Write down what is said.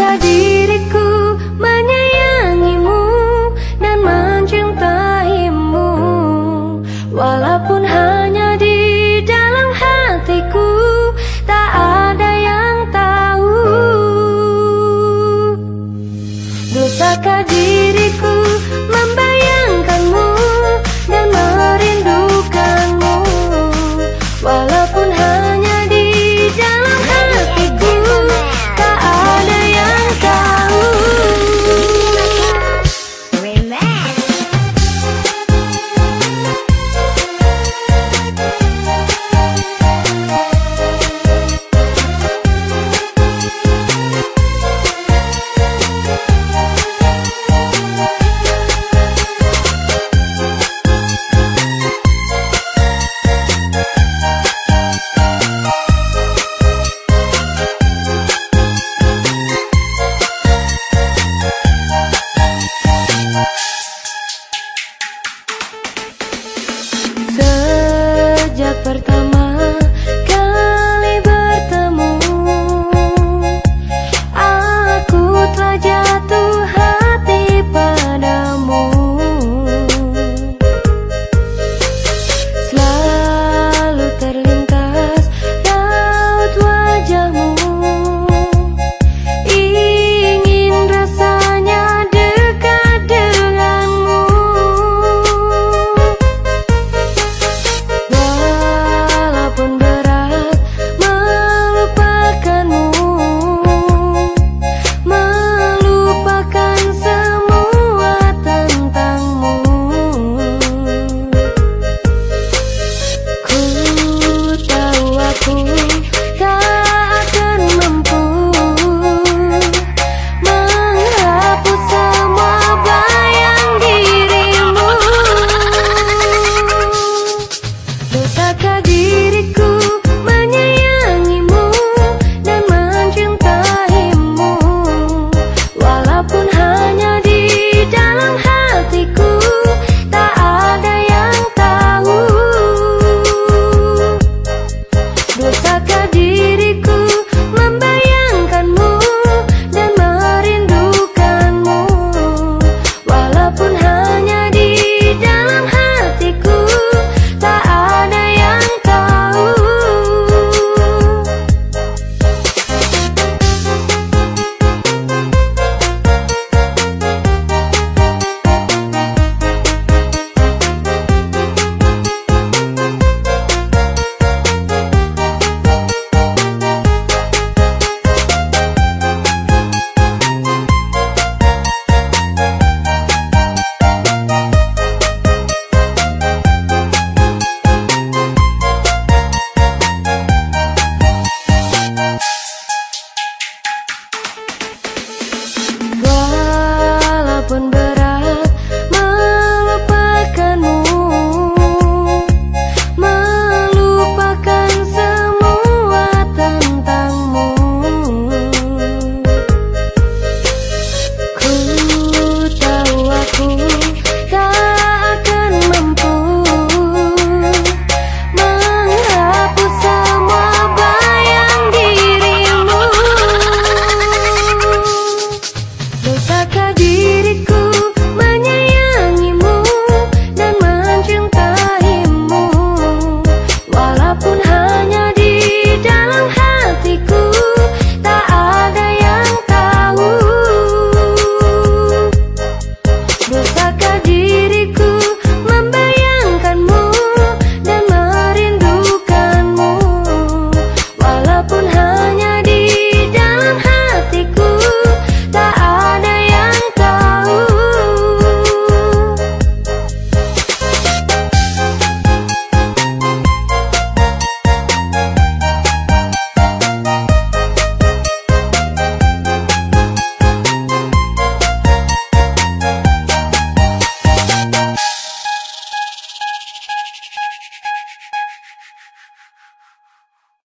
pertama Apakah diriku.